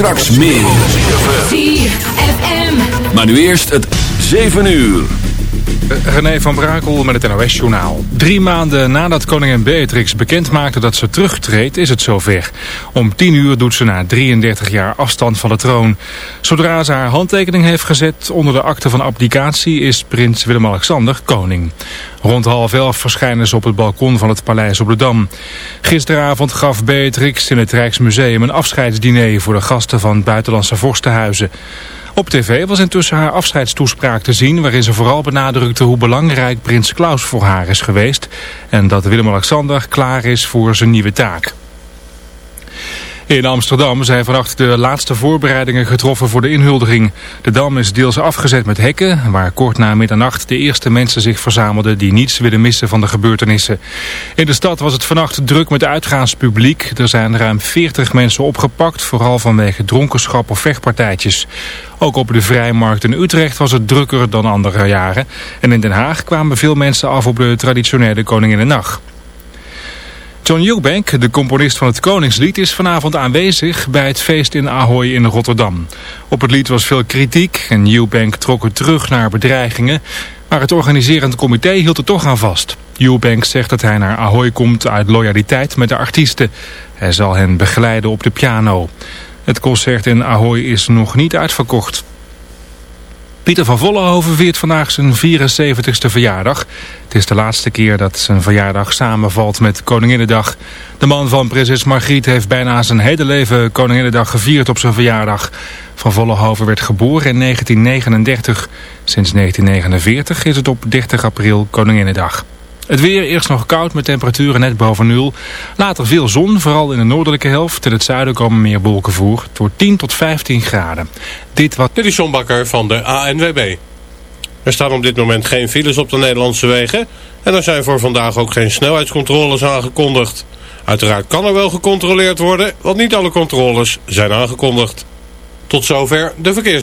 Straks meer. 4FM. Maar nu eerst het 7 uur. René van Brakel met het NOS-journaal. Drie maanden nadat koningin Beatrix bekend maakte dat ze terugtreedt, is het zover. Om 10 uur doet ze na 33 jaar afstand van de troon. Zodra ze haar handtekening heeft gezet onder de akte van abdicatie, is prins Willem-Alexander koning. Rond half elf verschijnen ze op het balkon van het paleis op de Dam. Gisteravond gaf Beatrix in het Rijksmuseum een afscheidsdiner voor de gasten van buitenlandse vorstenhuizen. Op tv was intussen haar afscheidstoespraak te zien... waarin ze vooral benadrukte hoe belangrijk prins Klaus voor haar is geweest... en dat Willem-Alexander klaar is voor zijn nieuwe taak. In Amsterdam zijn vannacht de laatste voorbereidingen getroffen voor de inhuldiging. De Dam is deels afgezet met hekken, waar kort na middernacht de eerste mensen zich verzamelden die niets willen missen van de gebeurtenissen. In de stad was het vannacht druk met uitgaanspubliek. Er zijn ruim 40 mensen opgepakt, vooral vanwege dronkenschap of vechtpartijtjes. Ook op de Vrijmarkt in Utrecht was het drukker dan andere jaren. En in Den Haag kwamen veel mensen af op de traditionele Koninginnennacht. John Eubank, de componist van het Koningslied, is vanavond aanwezig bij het feest in Ahoy in Rotterdam. Op het lied was veel kritiek en Eubank trok het terug naar bedreigingen, maar het organiserend comité hield er toch aan vast. Eubank zegt dat hij naar Ahoy komt uit loyaliteit met de artiesten. Hij zal hen begeleiden op de piano. Het concert in Ahoy is nog niet uitverkocht. Pieter van Vollenhoven viert vandaag zijn 74ste verjaardag. Het is de laatste keer dat zijn verjaardag samenvalt met Koninginnedag. De man van prinses Margriet heeft bijna zijn hele leven Koninginnedag gevierd op zijn verjaardag. Van Vollenhoven werd geboren in 1939. Sinds 1949 is het op 30 april Koninginnedag. Het weer eerst nog koud met temperaturen net boven nul. Later veel zon, vooral in de noordelijke helft. In het zuiden komen meer wolken voor. Het wordt 10 tot 15 graden. Dit wat... Dit is van de ANWB. Er staan op dit moment geen files op de Nederlandse wegen. En er zijn voor vandaag ook geen snelheidscontroles aangekondigd. Uiteraard kan er wel gecontroleerd worden, want niet alle controles zijn aangekondigd. Tot zover de verkeers.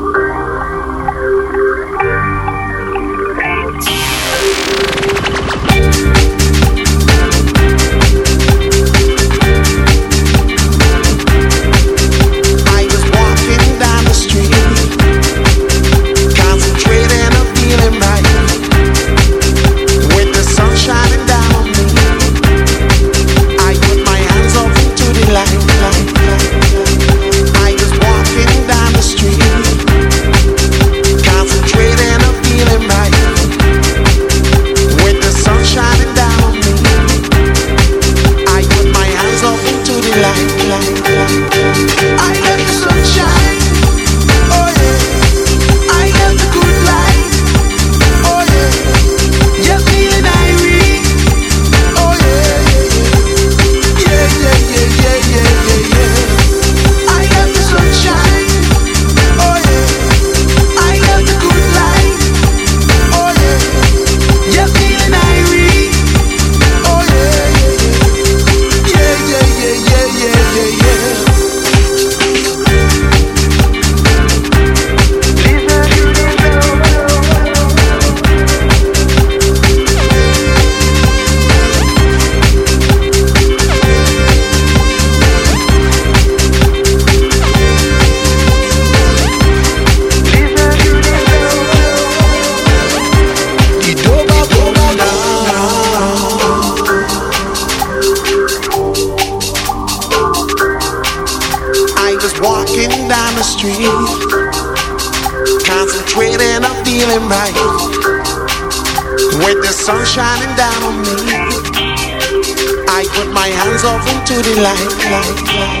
booty like, like, like.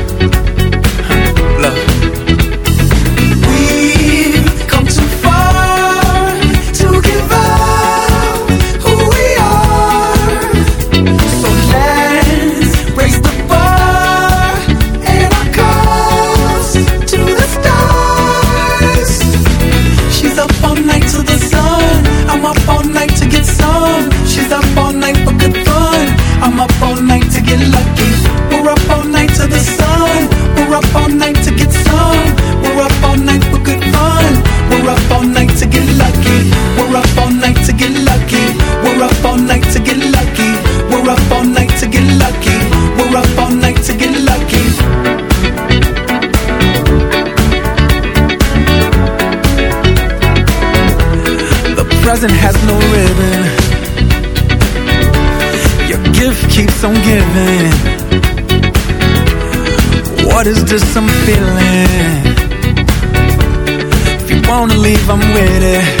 I'm giving. What is this I'm feeling? If you wanna leave, I'm with it.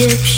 Egyptian.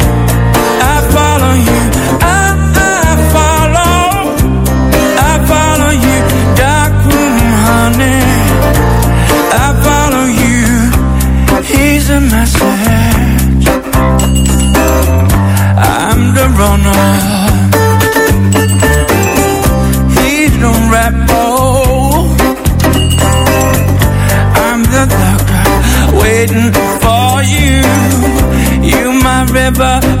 waiting for you. You, my river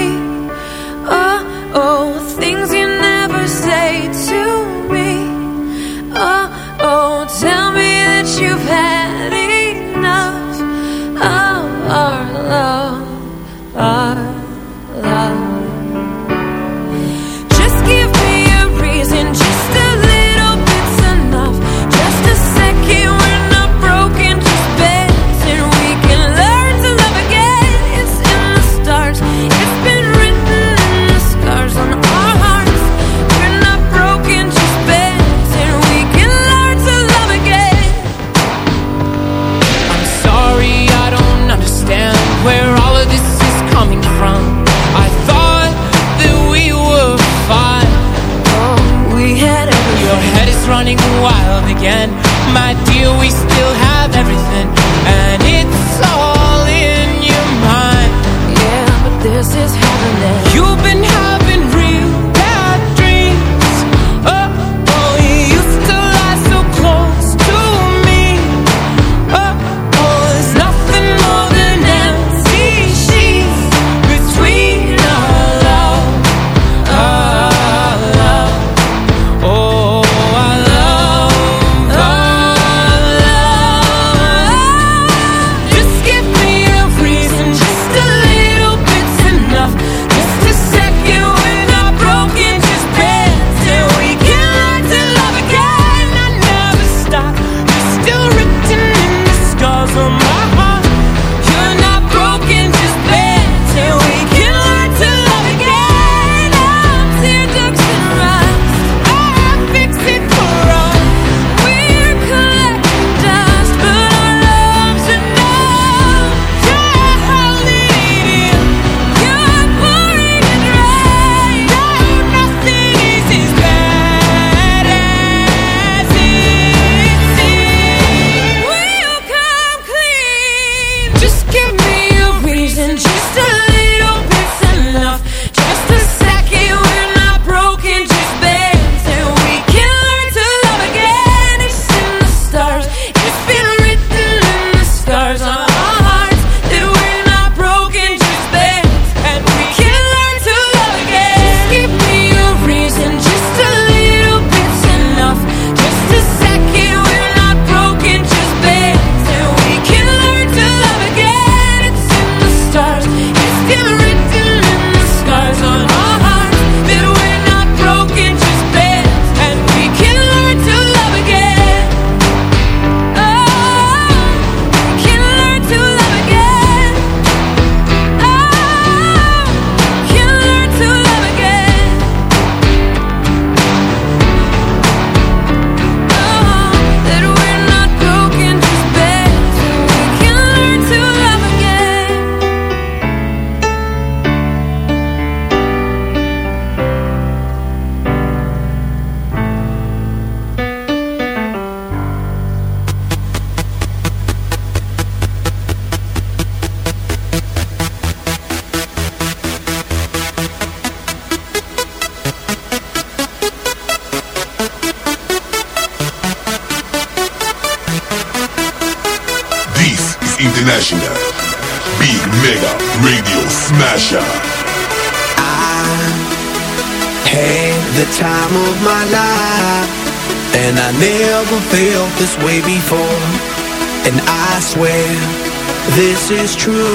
is true.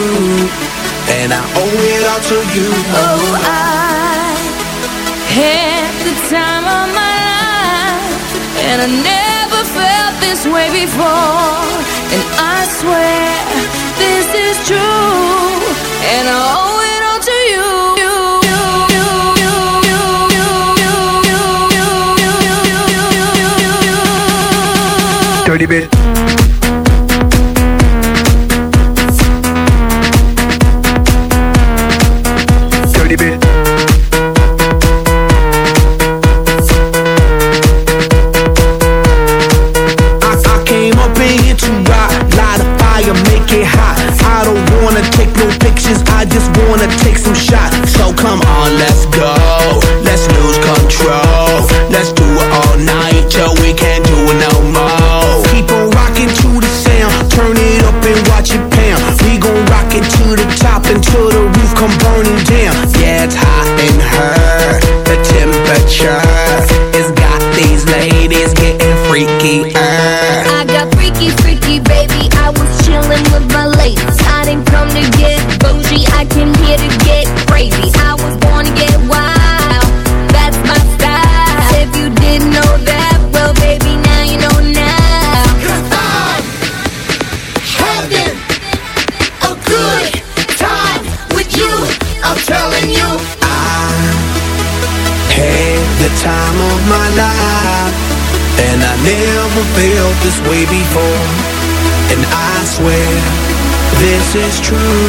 True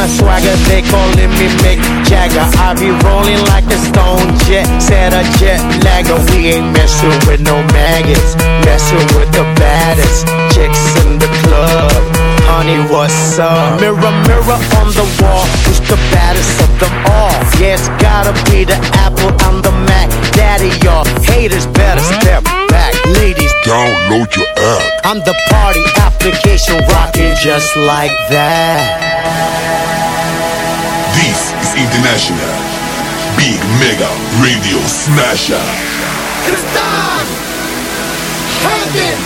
my swagger. They calling me Mick Jagger. I be rolling like a stone jet, set a jet lagger. We ain't messing with no maggots, messing with the baddest chicks in the club. Honey, what's up? Mirror, mirror on the wall, the baddest of them all? Yeah, it's gotta be the Apple and the Mac. Daddy, y'all haters better step back, ladies. Download your app. I'm the party application rocking just like that. This is International Big Mega Radio Smasher. Cause I'm having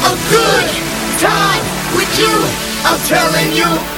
a good time with you. I'm telling you.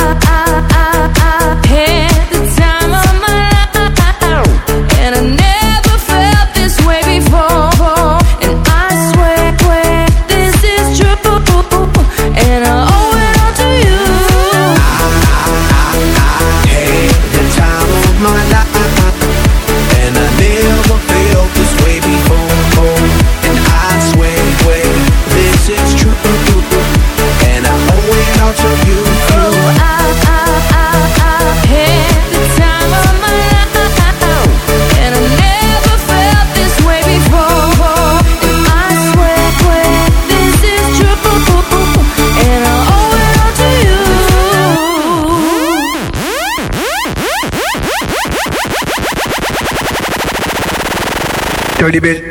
to the.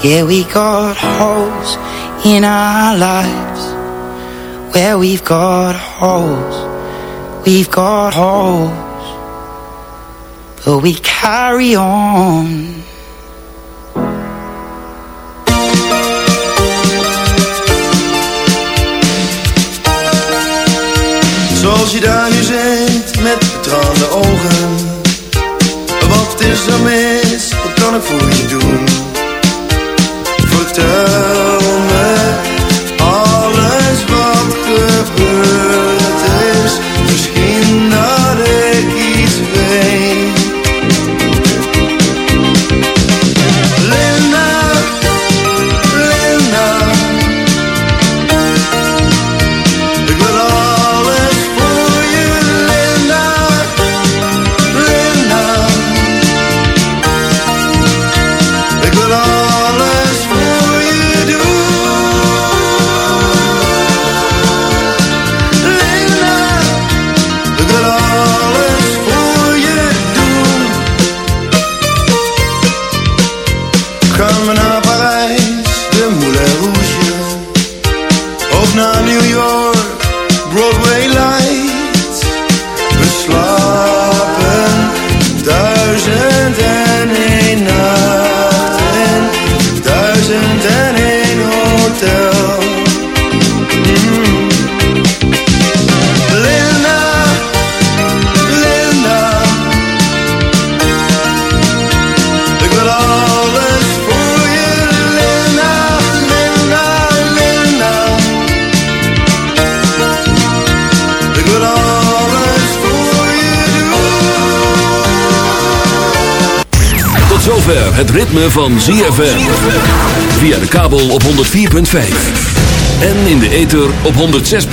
Yeah, we got holes in our lives. Where we've got holes, we've got holes, but we carry on. Zoals je daar nu zit met betraande ogen op 104.5. En in de ether op 106.